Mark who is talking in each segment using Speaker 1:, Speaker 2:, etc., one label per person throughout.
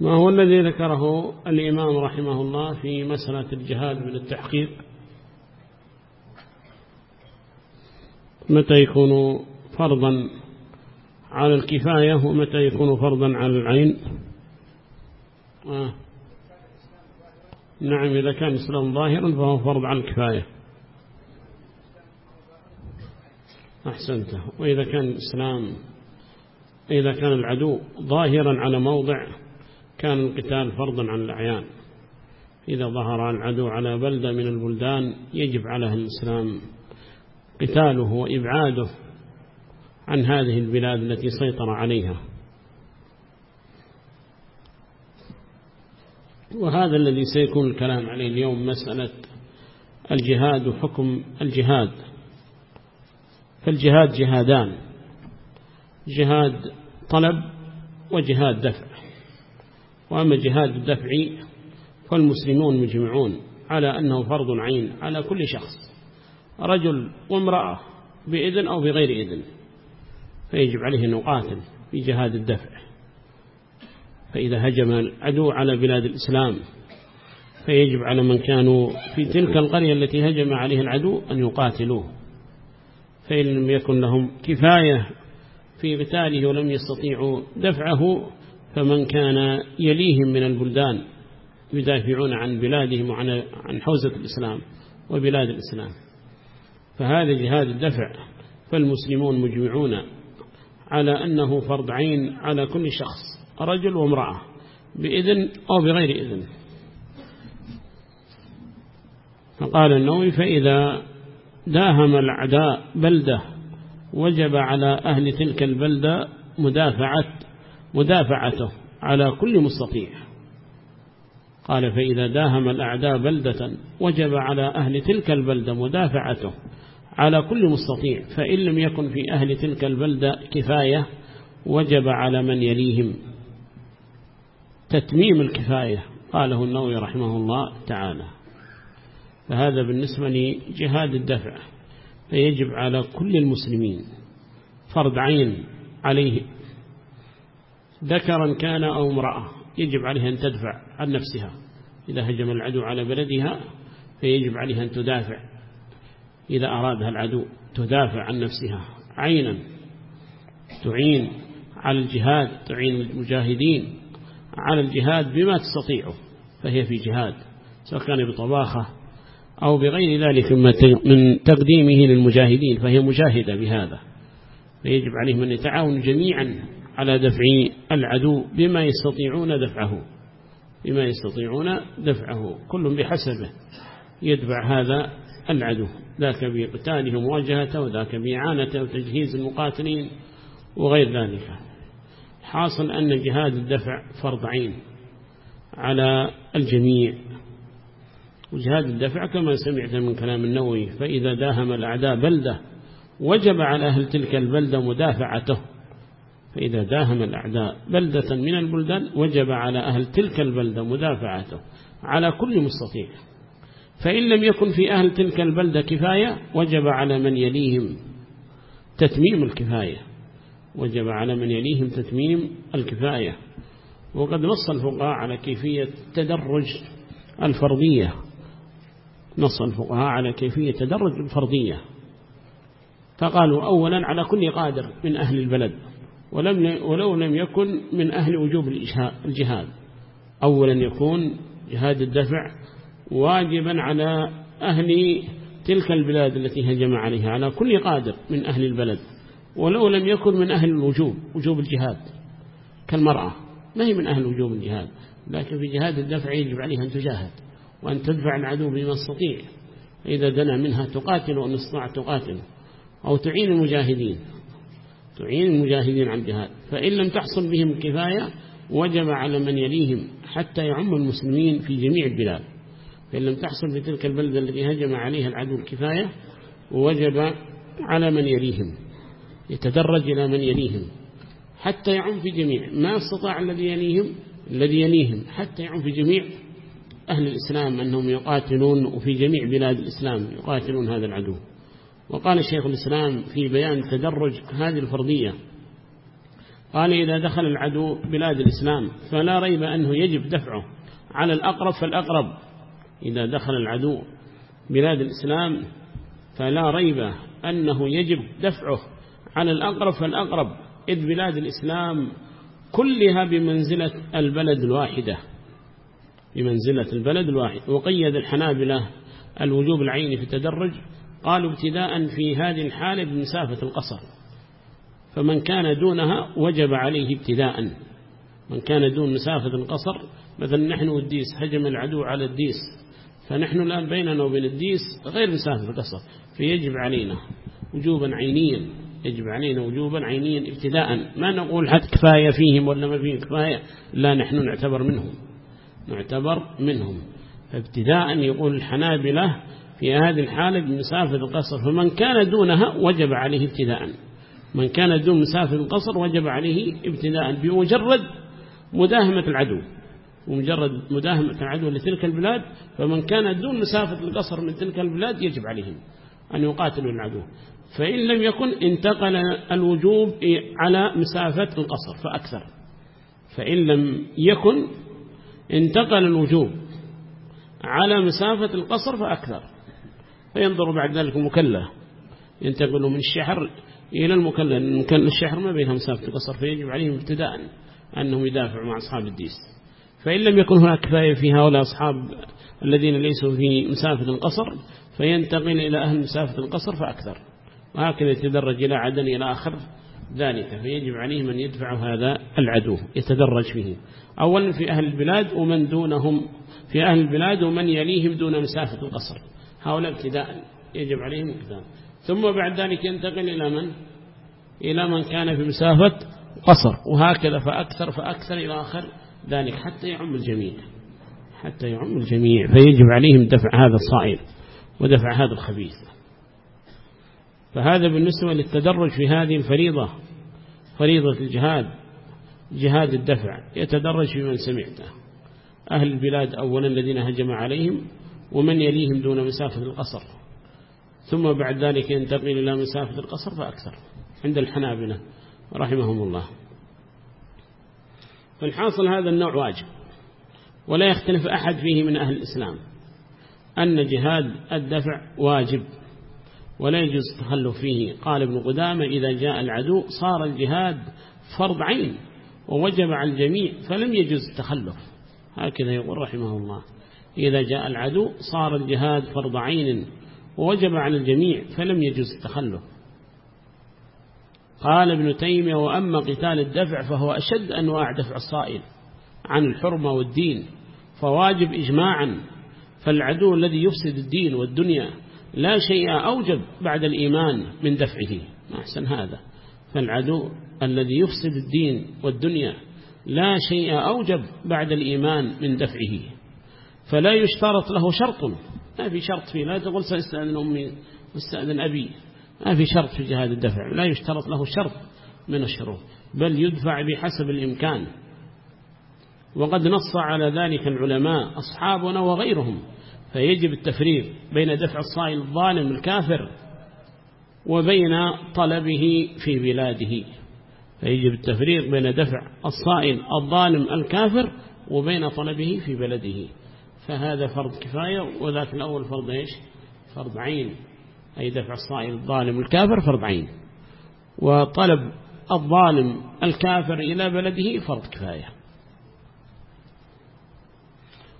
Speaker 1: ما هو الذي ذكره الإمام رحمه الله في مسألة الجهاد من التحقيق؟ متى يكون فرضا على الكفاية ومتى يكون فرضا على العين؟ آه. نعم إذا كان الإسلام ظاهرا فهو فرض على الكفاية. أحسنته وإذا كان الإسلام إذا كان العدو ظاهرا على موضع كان القتال فرضا عن الأعيان. إذا ظهر العدو على بلدة من البلدان يجب على الإسلام قتاله وإبعاده عن هذه البلاد التي سيطر عليها. وهذا الذي سيكون الكلام عليه اليوم مسألة الجهاد وحكم الجهاد. فالجهاد جهادان جهاد طلب وجهاد دفع. وأما جهاد الدفع فالمسلمون مجمعون على أنه فرض عين على كل شخص رجل وامرأة بإذن أو بغير إذن فيجب عليه أن يقاتل في جهاد الدفع. فإذا هجم العدو على بلاد الإسلام فيجب على من كانوا في تلك القرية التي هجم عليها العدو أن يقاتلوه. فإن لم يكن لهم كفاية في قتاله ولم يستطيعوا دفعه فمن كان يليهم من البلدان يدافعون عن بلادهم وعن عن حوزة الإسلام وبلاد الإسلام فهذا جهاد الدفع فالمسلمون مجمعون على أنه فرض عين على كل شخص رجل وامرأة بإذن أو بغير إذن. فقال النووي فإذا داهم الأعداء بلدة وجب على أهل تلك البلدة مدافعة مدافعته على كل مستطيع. قال فإذا داهم الأعداء بلدة وجب على أهل تلك البلدة مدافعته على كل مستطيع فإن لم يكن في أهل تلك البلدة كفاية وجب على من يليهم. تتميم الكفاية قاله النووي رحمه الله تعالى. فهذا بالنسبة لجهاد الدفع فيجب على كل المسلمين فرض عين عليه ذكرا كان أو امرأة يجب عليها أن تدفع عن نفسها. إذا هجم العدو على بلدها فيجب عليها أن تدافع. إذا أرادها العدو تدافع عن نفسها. عينا تعين على الجهاد تعين المجاهدين على الجهاد بما تستطيعه فهي في جهاد سواء كان بطباخة أو بغير ذلك من تقديمه للمجاهدين فهي مجاهدة بهذا. فيجب عليهم أن يتعاونوا جميعا. على دفع العدو بما يستطيعون دفعه بما يستطيعون دفعه كل بحسبه يدفع هذا العدو. ذاك بقتاله مواجهته وذاك بإعانته وتجهيز المقاتلين وغير ذلك. حاصل أن جهاد الدفع فرض عين على الجميع. وجهاد الدفع كما سمعت من كلام النووي فإذا داهم الأعداء بلدة وجب على أهل تلك البلدة مدافعته. فإذا داهم الأعداء بلدة من البلدان وجب على أهل تلك البلدة مدافعته على كل مستطيع. فإن لم يكن في أهل تلك البلدة كفاية وجب على من يليهم تتميم الكفاية. وجب على من يليهم تتميم الكفاية. وقد نص الفقهاء على كيفية تدرج الفرضية. نص الفقهاء على كيفية تدرج الفرضية. فقالوا أولا على كل قادر من أهل البلد. ولم ولو لم يكن من أهل وجوب الجهاد. أولا يكون جهاد الدفع واجبا على أهل تلك البلاد التي هجم عليها على كل قادر من أهل البلد. ولو لم يكن من أهل الوجوب وجوب الجهاد. كالمرأة ما هي من أهل وجوب الجهاد؟ لكن في جهاد الدفع يجب عليها أن تجاهد وأن تدفع العدو بما استطيع إذا دنا منها تقاتل وأن استطاع تقاتل أو تعين المجاهدين. تعين المجاهدين عن الجهاد فإن لم تحصل بهم كفاية وجب على من يليهم حتى يعم المسلمين في جميع البلاد. فإن لم تحصل في تلك البلدة التي هجم عليها العدو الكفاية وجب على من يليهم يتدرج إلى من يليهم حتى يعم في جميع. ما استطاع الذي يليهم الذي يليهم حتى يعم في جميع أهل الإسلام أنهم يقاتلون وفي جميع بلاد الإسلام يقاتلون هذا العدو. وقال الشيخ الإسلام في بيان تدرج هذه الفرضية. قال إذا دخل العدو بلاد الإسلام فلا ريب أنه يجب دفعه على الأقرب فالأقرب. إذا دخل العدو بلاد الإسلام فلا ريب أنه يجب دفعه على الأقرب فالأقرب. إذ بلاد الإسلام كلها بمنزلة البلد الواحدة بمنزلة البلد الواحد. وقيد الحنابلة الوجوب العيني في التدرج قالوا ابتداء في هذه الحالة بمسافة القصر. فمن كان دونها وجب عليه ابتداء. من كان دون مسافة القصر مثلا نحن والديس هجم العدو على الديس. فنحن الآن بيننا وبين الديس غير مسافة القصر فيجب علينا وجوبا عينيا يجب علينا وجوبا عينيا ابتداء. ما نقول حتى كفاية فيهم ولا ما فيهم كفاية لا نحن نعتبر منهم نعتبر منهم. فابتداء يقول الحنابلة في هذه الحالة بمسافة القصر فمن كان دونها وجب عليه ابتداء. من كان دون مسافة القصر وجب عليه ابتداء بمجرد مداهمة العدو. ومجرد مداهمة العدو لتلك البلاد فمن كان دون مسافة القصر من تلك البلاد يجب عليهم أن يقاتلوا العدو فإن لم يكن انتقل الوجوب على مسافة القصر فأكثر. فإن لم يكن انتقل الوجوب على مسافة القصر فأكثر. فينظر بعد ذلك المكلة ينتقل من الشحر إلى المكلة المكلة الشحر ما بينها مسافة القصر فيجب عليهم ابتداء أنهم يدافعوا مع أصحاب الديس. فإن لم يكن هناك كفاية في هؤلاء أصحاب الذين ليسوا في مسافة القصر فينتقل إلى أهل مسافة القصر فأكثر. وهكذا يتدرج إلى عدن إلى آخر ذلك فيجب عليهم أن يدفعوا هذا العدو يتدرج فيه أولا في أهل البلاد ومن دونهم في أهل البلاد ومن يليهم دون مسافة القصر. هؤلاء ابتداء يجب عليهم ابتداء ثم بعد ذلك ينتقل إلى من؟ إلى من كان في مسافة قصر وهكذا فأكثر فأكثر إلى آخر ذلك حتى يعم الجميع. حتى يعم الجميع فيجب عليهم دفع هذا الصائل ودفع هذا الخبيث. فهذا بالنسبة للتدرج في هذه الفريضة فريضة الجهاد جهاد الدفع يتدرج في من سمعته. أهل البلاد أولا الذين هجم عليهم ومن يليهم دون مسافة القصر. ثم بعد ذلك ينتقل إلى مسافة القصر فأكثر عند الحنابلة رحمهم الله. فالحاصل هذا النوع واجب ولا يختلف أحد فيه من أهل الإسلام. أن جهاد الدفع واجب ولا يجوز التخلف فيه. قال ابن قدامة إذا جاء العدو صار الجهاد فرض عين ووجب على الجميع فلم يجوز التخلف. هكذا يقول رحمه الله. إذا جاء العدو صار الجهاد فرض عين ووجب على الجميع فلم يجوز التخلف. قال ابن تيمية وأما قتال الدفع فهو أشد أنواع دفع الصائل عن الحرمة والدين فواجب إجماعا. فالعدو الذي يفسد الدين والدنيا لا شيء أوجب بعد الإيمان من دفعه. ما أحسن هذا. فالعدو الذي يفسد الدين والدنيا لا شيء أوجب بعد الإيمان من دفعه. فلا يشترط له شرط. ما في شرط فيه. لا تقول سأستأذن أمي واستأذن أبي. ما في شرط في جهاد الدفع. لا يشترط له شرط من الشروط. بل يدفع بحسب الإمكان. وقد نص على ذلك العلماء أصحابنا وغيرهم. فيجب التفريق بين دفع الصائل الظالم الكافر وبين طلبه في بلاده. فيجب التفريق بين دفع الصائل الظالم الكافر وبين طلبه في بلده. فهذا فرض كفاية وذاك الأول فرض إيش؟ فرض عين. أي دفع الصائل الظالم الكافر فرض عين. وطلب الظالم الكافر إلى بلده فرض كفاية.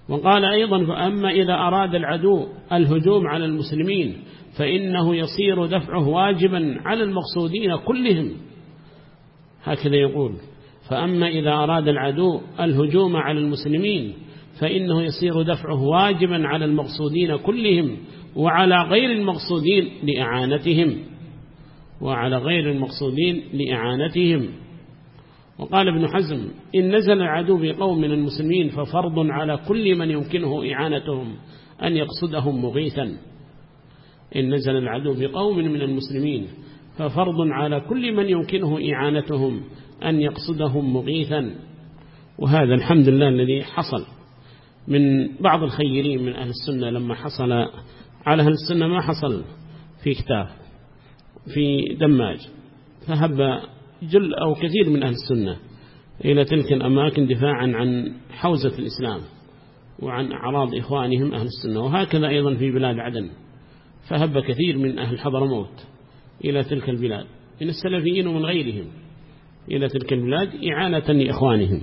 Speaker 1: وقال أيضا فأما إذا أراد العدو الهجوم على المسلمين فإنه يصير دفعه واجبا على المقصودين كلهم. هكذا يقول فأما إذا أراد العدو الهجوم على المسلمين فإنه يصير دفعه واجبا على المقصودين كلهم وعلى غير المقصودين لإعانتهم وعلى غير المقصودين لإعانتهم. وقال ابن حزم إن نزل العدو بقوم من المسلمين ففرض على كل من يمكنه إعانتهم أن يقصدهم مغيثا. إن نزل العدو بقوم من المسلمين ففرض على كل من يمكنه إعانتهم أن يقصدهم مغيثا. وهذا الحمد لله الذي حصل. من بعض الخيرين من أهل السنة لما حصل على أهل السنة ما حصل في كتاب في دماج فهب جل أو كثير من أهل السنة إلى تلك الأماكن دفاعا عن حوزة الإسلام وعن أعراض إخوانهم أهل السنة وهكذا أيضا في بلاد عدن فهب كثير من أهل حضرموت إلى تلك البلاد من السلفيين ومن غيرهم إلى تلك البلاد إعانة لإخوانهم.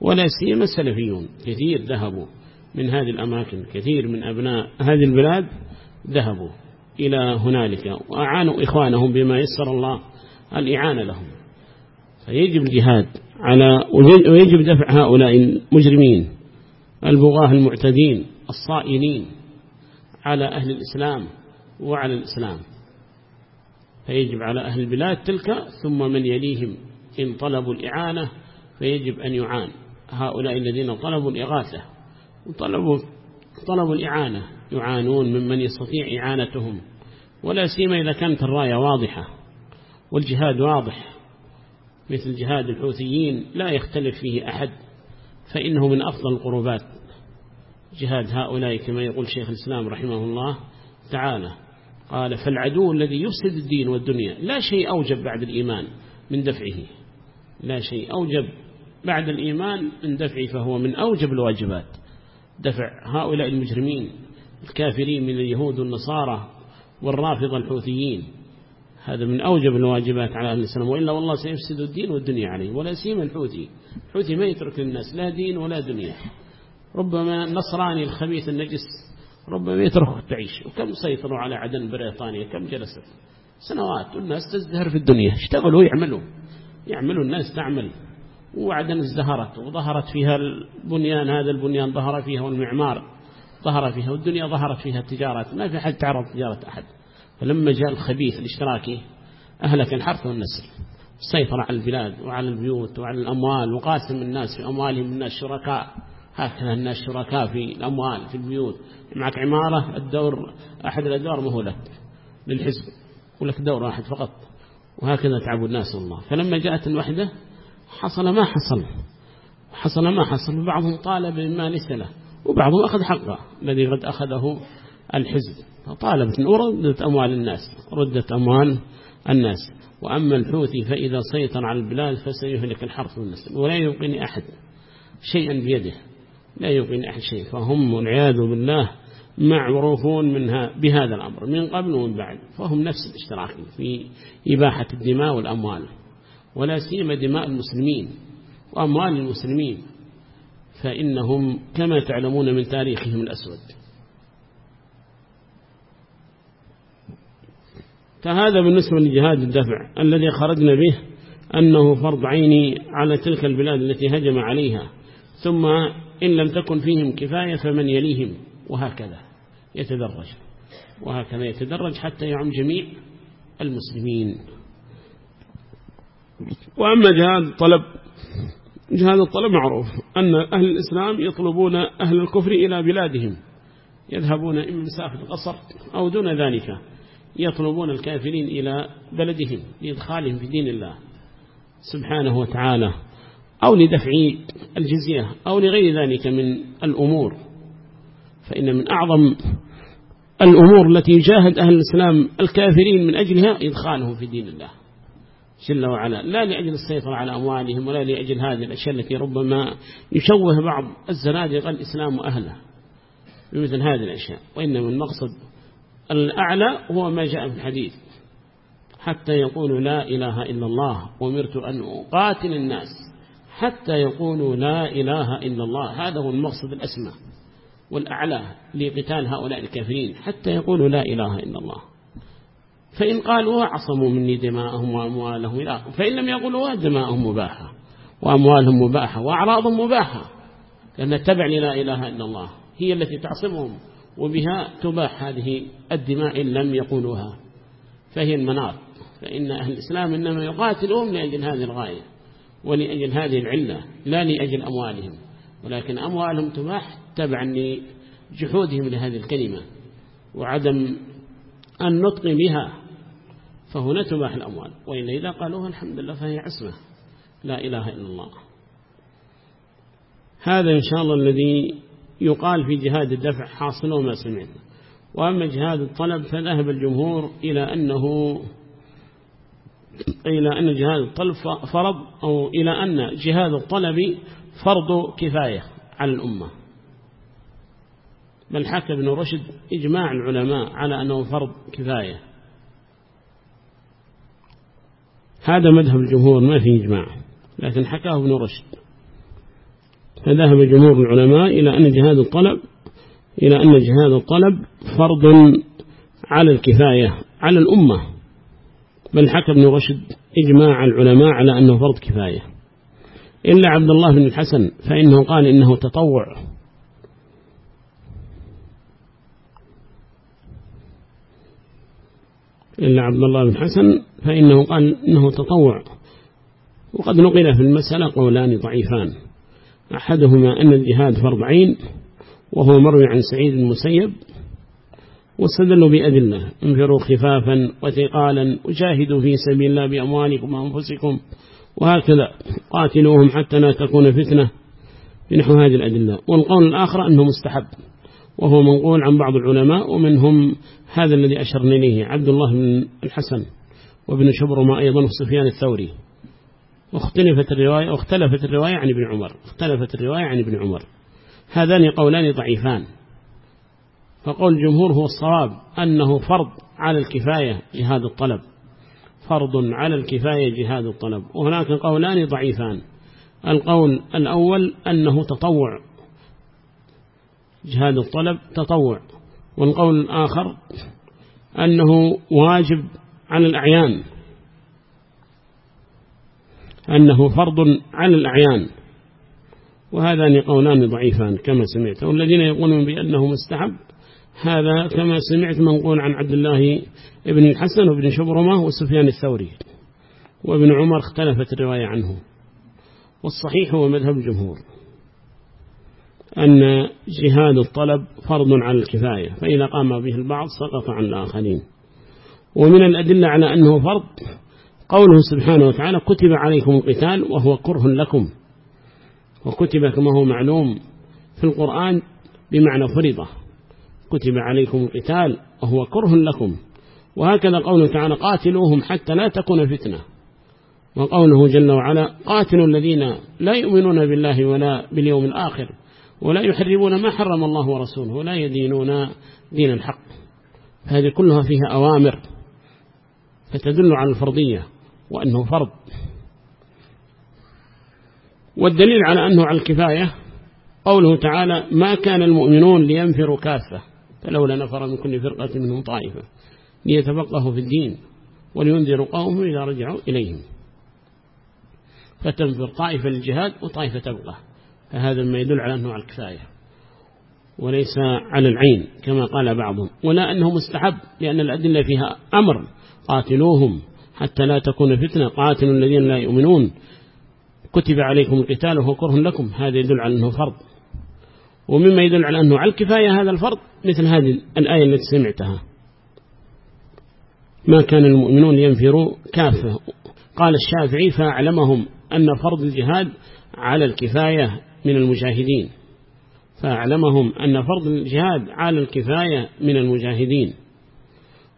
Speaker 1: ولا سيما السلفيون. كثير ذهبوا من هذه الأماكن كثير من أبناء هذه البلاد ذهبوا إلى هنالك وأعانوا إخوانهم بما يسر الله الإعانة لهم. فيجب الجهاد على ويجب دفع هؤلاء المجرمين البغاة المعتدين الصائنين على أهل الإسلام وعلى الإسلام. فيجب على أهل البلاد تلك ثم من يليهم إن طلبوا الإعانة فيجب أن يعان. هؤلاء الذين طلبوا الإغاثة وطلبوا طلبوا الإعانة يعانون ممن يستطيع إعانتهم. ولا سيما إذا كانت الراية واضحة والجهاد واضح مثل جهاد الحوثيين لا يختلف فيه أحد فإنه من أفضل القربات جهاد هؤلاء كما يقول شيخ الإسلام رحمه الله تعالى. قال فالعدو الذي يفسد الدين والدنيا لا شيء أوجب بعد الإيمان من دفعه لا شيء أوجب بعد الإيمان من دفعه فهو من أوجب الواجبات. دفع هؤلاء المجرمين الكافرين من اليهود والنصارى والرافضة الحوثيين. هذا من أوجب الواجبات على أهل الإسلام وإلا والله سيفسد الدين والدنيا عليه ولا سيما الحوثي. الحوثي ما يترك للناس لا دين ولا دنيا. ربما نصراني الخبيث النجس ربما يترك تعيش. وكم سيطروا على عدن بريطانيا؟ كم جلست؟ سنوات. والناس تزدهر في الدنيا. اشتغلوا يعملوا. يعملوا الناس تعمل. وعدن ازدهرت وظهرت فيها البنيان هذا البنيان ظهر فيها والمعمار ظهر فيها والدنيا ظهرت فيها التجارات ما في حد تعرض تجارة أحد. فلما جاء الخبيث الاشتراكي أهلك الحرث والنسل سيطر على البلاد وعلى البيوت وعلى الأموال وقاسم الناس في أموالهم الناس شركاء. هكذا الناس شركاء في الأموال في البيوت. معك عمارة الدور أحد الأدوار مهولك للحزب ولك دور واحد فقط. وهكذا تعب الناس الله. فلما جاءت الوحدة حصل ما حصل. حصل ما حصل. بعضهم طالب بما ليس له وبعضهم أخذ حقه. الذي قد أخذه الحزب. فطالبت وردت أموال الناس. ردت أموال الناس. وأما الحوثي فإذا سيطر على البلاد فسيهلك الحرث والنسل. ولا يوقني أحد شيئا بيده. لا يوقني أحد شيء فهم والعياذ بالله معروفون منها بهذا الأمر. من قبل ومن بعد. فهم نفس الاشتراك في إباحة الدماء والأموال. ولا سيما دماء المسلمين وأموال المسلمين فإنهم كما تعلمون من تاريخهم الأسود. فهذا بالنسبة لجهاد الدفع الذي خرجنا به أنه فرض عيني على تلك البلاد التي هجم عليها ثم إن لم تكن فيهم كفاية فمن يليهم وهكذا يتدرج وهكذا يتدرج حتى يعم جميع المسلمين. وأما جهاد الطلب جهاد الطلب معروف أن أهل الإسلام يطلبون أهل الكفر إلى بلادهم يذهبون إما مسافة قصر أو دون ذلك يطلبون الكافرين إلى بلدهم لإدخالهم في دين الله سبحانه وتعالى أو لدفع الجزية أو لغير ذلك من الأمور. فإن من أعظم الأمور التي يجاهد أهل الإسلام الكافرين من أجلها إدخالهم في دين الله. جل وعلا لا لأجل السيطرة على أموالهم ولا لأجل هذه الأشياء التي ربما يشوه بعض الزنادقة الإسلام وأهله بمثل هذه الأشياء. وإنما المقصد الأعلى هو ما جاء في الحديث حتى يقولوا لا إله إلا الله ومرت أن أقاتل الناس حتى يقولوا لا إله إلا الله. هذا هو المقصد الأسمى والأعلى لقتال هؤلاء الكافرين حتى يقولوا لا إله إلا الله. فإن قالوا عصموا مني دماءهم وأموالهم إلى فإن لم يقولوا دماءهم مباحة وأموالهم مباحة وأعراضهم مباحة لأن اتبع لا إله إلا الله. هي التي تعصمهم وبها تباح هذه الدماء إن لم يقولوها. فهي المنار فإن أهل الإسلام إنما يقاتلهم لأجل هذه الغاية ولأجل هذه العلة لا لأجل أموالهم. ولكن أموالهم تباح تبعا لجحودهم لهذه الكلمة وعدم النطق بها فهنا تباح الأموال. وإلا إذا قالوها الحمد لله فهي عصمة. لا إله إلا الله. هذا إن شاء الله الذي يقال في جهاد الدفع حاصل وما سمعنا وأما جهاد الطلب فذهب الجمهور إلى أنه إلى أن جهاد الطلب فرض أو إلى أن جهاد الطلب فرض كفاية على الأمة. بل حكى ابن رشد إجماع العلماء على أنه فرض كفاية. هذا مذهب الجمهور ما في إجماع. لكن حكاه ابن رشد. فذهب جمهور العلماء إلى أن جهاد الطلب إلى أن جهاد الطلب فرض على الكفاية على الأمة. بل حكى ابن رشد إجماع العلماء على أنه فرض كفاية. إلا عبد الله بن الحسن فإنه قال إنه تطوع. إلا عبد الله بن حسن فإنه قال إنه تطوع. وقد نقل في المسألة قولان ضعيفان. أحدهما أن الجهاد فرض عين وهو مروي عن سعيد المسيب واستدلوا بأدلة. انفروا خفافا وثقالا وجاهدوا في سبيل الله بأموالكم وأنفسكم وهكذا. قاتلوهم حتى لا تكون فتنة. بنحو هذه الأدلة. والقول الآخر أنه مستحب. وهو منقول عن بعض العلماء ومنهم هذا الذي أشرنا إليه عبد الله بن الحسن وابن شبرما أيضا سفيان الثوري. واختلفت الرواية واختلفت الرواية عن ابن عمر اختلفت الرواية عن ابن عمر. هذان قولان ضعيفان. فقول الجمهور هو الصواب أنه فرض على الكفاية جهاد الطلب. فرض على الكفاية جهاد الطلب. وهناك قولان ضعيفان. القول الأول أنه تطوع جهاد الطلب تطوع. والقول الآخر أنه واجب على الأعيان. أنه فرض على الأعيان. وهذان قولان ضعيفان كما سمعت. والذين يقولون بأنه مستحب هذا كما سمعت منقول عن عبد الله ابن الحسن وابن شبرمة وسفيان الثوري. وابن عمر اختلفت الرواية عنه. والصحيح هو مذهب الجمهور. أن جهاد الطلب فرض على الكفاية فإذا قام به البعض سقط عن الآخرين. ومن الأدلة على أنه فرض قوله سبحانه وتعالى كتب عليكم القتال وهو كره لكم. وكتب كما هو معلوم في القرآن بمعنى فرضة كتب عليكم القتال وهو كره لكم. وهكذا قوله تعالى قاتلوهم حتى لا تكون فتنة. وقوله جل وعلا قاتلوا الذين لا يؤمنون بالله ولا باليوم الآخر. ولا يحرمون ما حرم الله ورسوله ولا يدينون دين الحق. هذه كلها فيها أوامر فتدل على الفرضية وأنه فرض. والدليل على أنه على الكفاية قوله تعالى ما كان المؤمنون لينفروا كافة فلولا نفر من كل فرقة منهم طائفة ليتفقهوا في الدين ولينذروا قومهم إذا رجعوا إليهم. فتنفر طائفة للجهاد وطائفة تبقى فهذا ما يدل على أنه على الكفاية وليس على العين كما قال بعضهم ولا أنه مستحب لأن الأدلة فيها أمر قاتلوهم حتى لا تكون فتنة قاتلوا الذين لا يؤمنون كتب عليكم القتال وهو كره لكم هذا يدل على أنه فرض. ومما يدل على أنه على الكفاية هذا الفرض مثل هذه الآية التي سمعتها. ما كان المؤمنون ينفروا كافة. قال الشافعي فأعلمهم أن فرض الجهاد على الكفاية من المجاهدين. فأعلمهم أن فرض الجهاد على الكفاية من المجاهدين.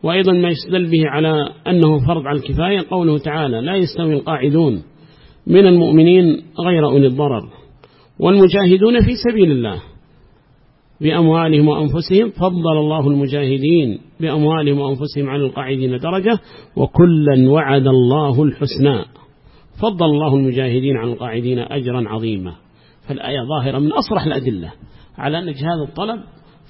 Speaker 1: وأيضا ما يستدل به على أنه فرض على الكفاية قوله تعالى لا يستوي القاعدون من المؤمنين غير أولي الضرر والمجاهدون في سبيل الله بأموالهم وأنفسهم فضل الله المجاهدين بأموالهم وأنفسهم على القاعدين درجة وكلا وعد الله الحسنى. فضل الله المجاهدين عن القاعدين أجرا عظيما. فالآية ظاهرة من أصرح الأدلة. على أن جهاد الطلب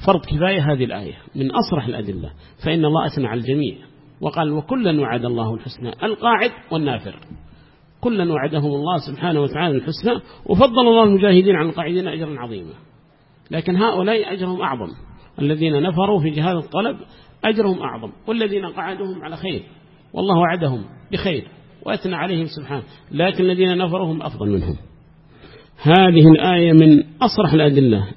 Speaker 1: فرض كفاية هذه الآية. من أصرح الأدلة. فإن الله أثنى على الجميع. وقال وكلا وعد الله الحسنى. القاعد والنافر. كلا وعدهم الله سبحانه وتعالى الحسنى. وفضل الله المجاهدين عن القاعدين أجرا عظيما. لكن هؤلاء أجرهم أعظم. الذين نفروا في جهاد الطلب أجرهم أعظم. والذين قعدهم على خير. والله وعدهم بخير. وأثنى عليهم سبحانه. لكن الذين نفروا هم أفضل منهم. هذه الآية من أصرح الأدلة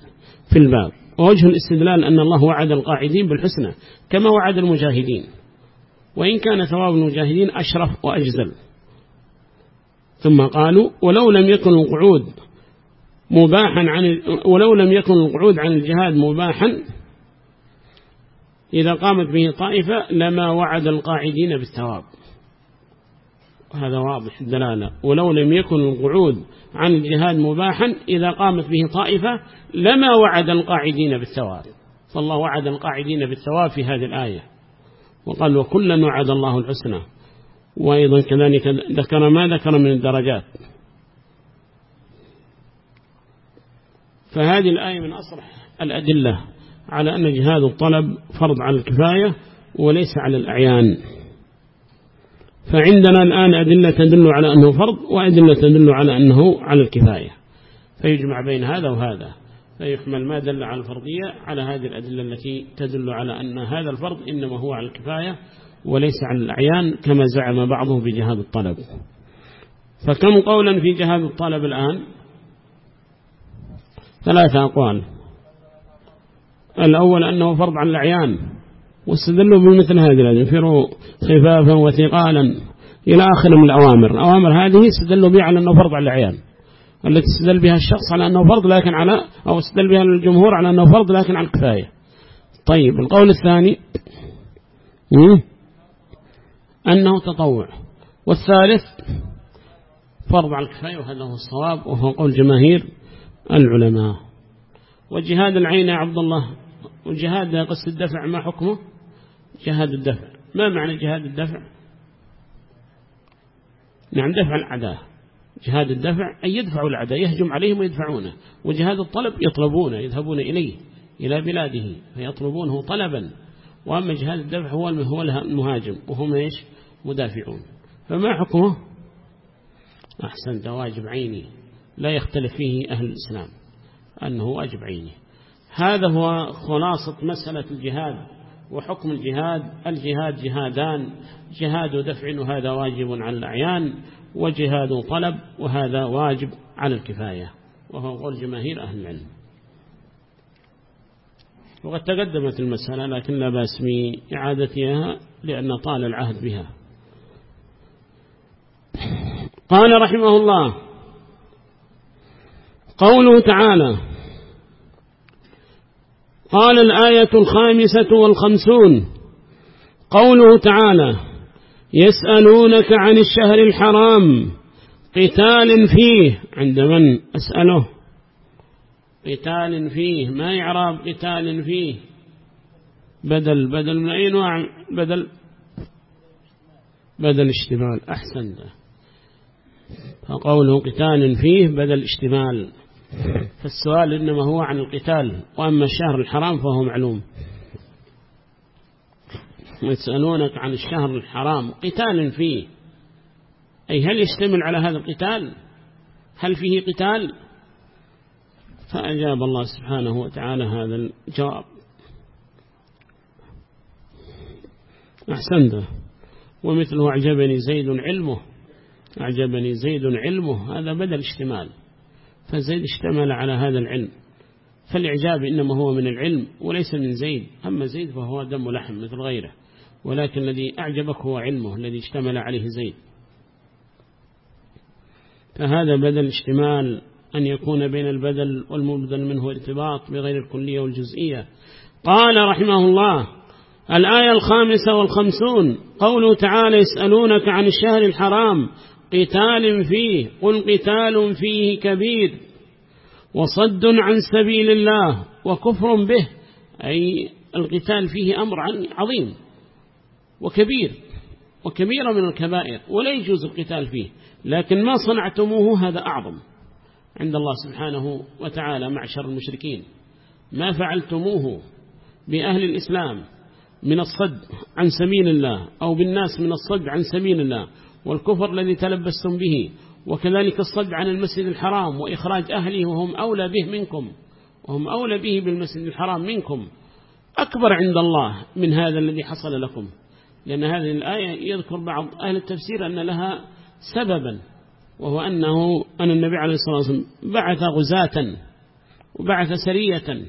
Speaker 1: في الباب. ووجه الاستدلال أن الله وعد القاعدين بالحسنى كما وعد المجاهدين. وإن كان ثواب المجاهدين أشرف وأجزل. ثم قالوا ولو لم يكن القعود مباحا عن ولو لم يكن القعود عن الجهاد مباحا إذا قامت به طائفة لما وعد القاعدين بالثواب. هذا واضح الدلالة ولو لم يكن القعود عن الجهاد مباحا إذا قامت به طائفة لما وعد القاعدين بالثواب. فالله وعد القاعدين بالثواب في هذه الآية. وقال وكلا وعد الله الحسنى وأيضا كذلك ذكر ما ذكر من الدرجات. فهذه الآية من أصرح الأدلة على أن جهاد الطلب فرض على الكفاية وليس على الأعيان. فعندنا الآن أدلة تدل على أنه فرض وأدلة تدل على أنه على الكفاية. فيجمع بين هذا وهذا. فيحمل ما دل على الفرضية على هذه الأدلة التي تدل على أن هذا الفرض إنما هو على الكفاية وليس على الأعيان كما زعم بعضه بجهاد الطلب. فكم قولا في جهاد الطلب الآن؟ ثلاثة أقوال. الأول أنه فرض على الأعيان. واستدلوا بمثل هذه الأدلة انفروا خفافا وثقالا إلى آخر من الأوامر. الأوامر هذه استدلوا بها على أنه فرض على الأعيان التي استدل بها الشخص على أنه فرض لكن على أو استدل بها الجمهور على أنه فرض لكن على الكفاية. طيب القول الثاني أنه تطوع. والثالث فرض على الكفاية وهذا هو الصواب وهو قول جماهير العلماء. وجهاد العين يا عبد الله وجهاد قصد الدفع ما حكمه؟ جهاد الدفع. ما معنى جهاد الدفع؟ نعم دفع العداء. جهاد الدفع أن يدفعوا العداء يهجم عليهم ويدفعونه. وجهاد الطلب يطلبونه يذهبون إليه إلى بلاده فيطلبونه طلبا. وأما جهاد الدفع هو المهاجم وهم إيش؟ مدافعون. فما حكمه؟ أحسن واجب عيني. لا يختلف فيه أهل الإسلام أنه واجب عيني. هذا هو خلاصة مسألة الجهاد. وحكم الجهاد الجهاد جهادان جهاد دفع وهذا واجب على الأعيان وجهاد طلب وهذا واجب على الكفاية وهو قول جماهير أهل العلم. وقد تقدمت المسألة لكن لا بأس بإعادتها لأن طال العهد بها. قال رحمه الله قوله تعالى قال الآية الخامسة والخمسون. قوله تعالى يسألونك عن الشهر الحرام قتال فيه. عند من أسأله؟ قتال فيه. ما يعرب قتال فيه؟ بدل بدل من أي نوع؟ بدل بدل اشتمال. أحسن فقوله قتال فيه بدل اشتمال. فالسؤال إنما هو عن القتال وأما الشهر الحرام فهو معلوم. يسألونك عن الشهر الحرام قتال فيه. أي هل يشتمل على هذا القتال؟ هل فيه قتال؟ فأجاب الله سبحانه وتعالى هذا الجواب. أحسنت. ومثله أعجبني زيد علمه. أعجبني زيد علمه. هذا بدل اشتمال. فزيد اشتمل على هذا العلم. فالإعجاب إنما هو من العلم وليس من زيد. أما زيد فهو دم لحم مثل غيره ولكن الذي أعجبك هو علمه الذي اشتمل عليه زيد. فهذا بدل اشتمال أن يكون بين البدل والمبدل منه ارتباط بغير الكلية والجزئية. قال رحمه الله الآية الخامسة والخمسون قوله تعالى يسألونك عن الشهر الحرام قتال فيه قل قتال فيه كبير وصد عن سبيل الله وكفر به أي القتال فيه أمر عظيم وكبير وكبيرة من الكبائر ولا يجوز القتال فيه لكن ما صنعتموه هذا أعظم عند الله سبحانه وتعالى معشر المشركين. ما فعلتموه بأهل الإسلام من الصد عن سبيل الله أو بالناس من الصد عن سبيل الله والكفر الذي تلبستم به وكذلك الصد عن المسجد الحرام وإخراج أهله وهم أولى به منكم وهم أولى به بالمسجد الحرام منكم. أكبر عند الله من هذا الذي حصل لكم لأن هذه الآية يذكر بعض أهل التفسير أن لها سببا وهو أنه أن النبي عليه الصلاة والسلام بعث غزاة وبعث سرية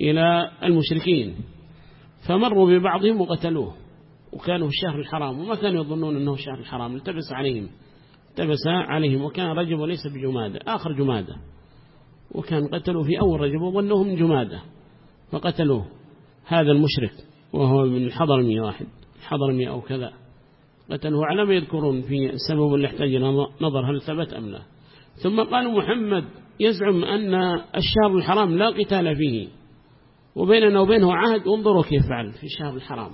Speaker 1: إلى المشركين فمروا ببعضهم وقتلوه. وكانوا الشهر الحرام وما كانوا يظنون أنه الشهر الحرام التبس عليهم. التبس عليهم وكان رجب وليس بجمادة آخر جمادة. وكان قتلوا في أول رجب وظنوه من جمادة فقتلوه. هذا المشرك وهو من الحضرمي واحد الحضرمي أو كذا. قتله على ما يذكرون في السبب اللي احتاج نظر هل ثبت أم لا. ثم قالوا محمد يزعم أن الشهر الحرام لا قتال فيه. وبيننا وبينه عهد انظروا كيف فعل في الشهر الحرام.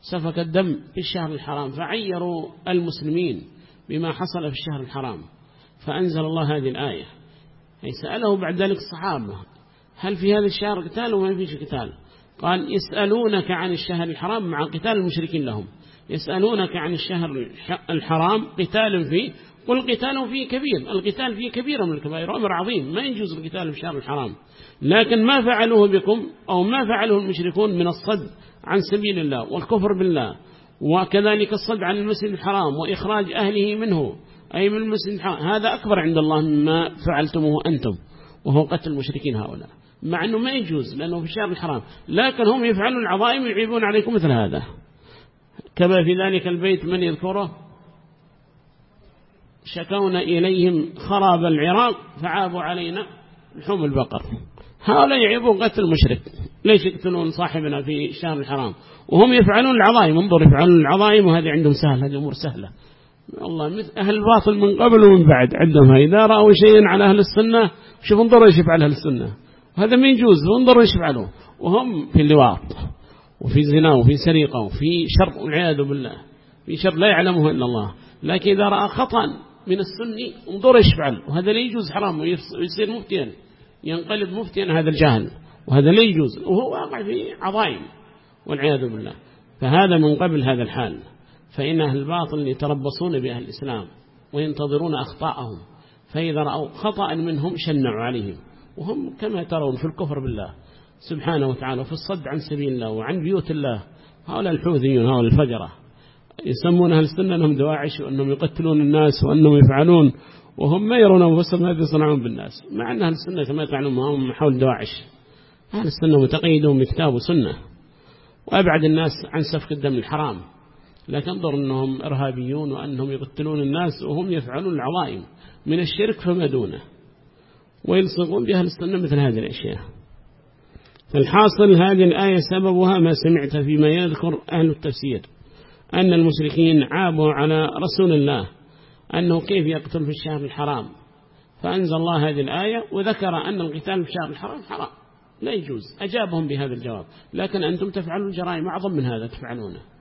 Speaker 1: سفك الدم في الشهر الحرام فعيروا المسلمين بما حصل في الشهر الحرام. فأنزل الله هذه الآية. أي سأله بعد ذلك الصحابة هل في هذا الشهر قتال وما فيش قتال؟ قال يسألونك عن الشهر الحرام مع قتال المشركين لهم. يسألونك عن الشهر الحرام قتال فيه. قل قتال فيه كبير القتال فيه كبير من الكبائر أمر عظيم ما يجوز القتال في الشهر الحرام. لكن ما فعلوه بكم أو ما فعله المشركون من الصد عن سبيل الله والكفر بالله. وكذلك الصد عن المسجد الحرام وإخراج أهله منه. أي من المسجد الحرام. هذا أكبر عند الله مما فعلتموه أنتم وهو قتل المشركين هؤلاء. مع أنه ما يجوز لأنه في الشهر الحرام. لكن هم يفعلون العظائم يعيبون عليكم مثل هذا. كما في ذلك البيت من يذكره شكونا إليهم خراب العراق فعابوا علينا لحوم البقر. هؤلاء يعيبون قتل المشرك. ليش يقتلون صاحبنا في الشهر الحرام؟ وهم يفعلون العظائم. انظر يفعلون العظائم وهذه عندهم سهل هذه أمور سهلة. الله مثل أهل الباطل من قبل ومن بعد عندهم إذا رأوا شيئا على أهل السنة شوف انظروا إيش يفعل أهل السنة. وهذا ما يجوز انظروا إيش يفعلوا وهم في اللواط وفي زنا وفي سرقة وفي شر والعياذ بالله. في شر لا يعلمه إلا الله. لكن إذا رأى خطأ من السني انظر إيش يفعل. وهذا لا يجوز حرام ويصير مفتيا. ينقلب مفتيا هذا الجهل وهذا لا يجوز وهو واقع في عظائم والعياذ بالله. فهذا من قبل هذا الحال. فإن أهل الباطل يتربصون بأهل الإسلام وينتظرون أخطاءهم فإذا رأوا خطأ منهم شنعوا عليهم. وهم كما ترون في الكفر بالله. سبحانه وتعالى وفي الصد عن سبيل الله وعن بيوت الله. هؤلاء الحوثيون هؤلاء الفجرة يسمون أهل السنة أنهم دواعش وأنهم يقتلون الناس وأنهم يفعلون وهم ما يرون أنفسهم ماذا يصنعون بالناس. مع أن أهل السنة كما تعلمون هم حول دواعش أهل السنة متقيدون بكتاب وسنة. وأبعد الناس عن سفك الدم الحرام. لا تنظر أنهم إرهابيون وأنهم يقتلون الناس وهم يفعلون العظائم. من الشرك فما دونه. ويلصقون بأهل السنة مثل هذه الأشياء. فالحاصل هذه الآية سببها ما سمعت فيما يذكر أهل التفسير. أن المشركين عابوا على رسول الله. أنه كيف يقتل في الشهر الحرام. فأنزل الله هذه الآية وذكر أن القتال في الشهر الحرام حرام. لا يجوز. أجابهم بهذا الجواب. لكن أنتم تفعلون جرائم أعظم من هذا تفعلونه.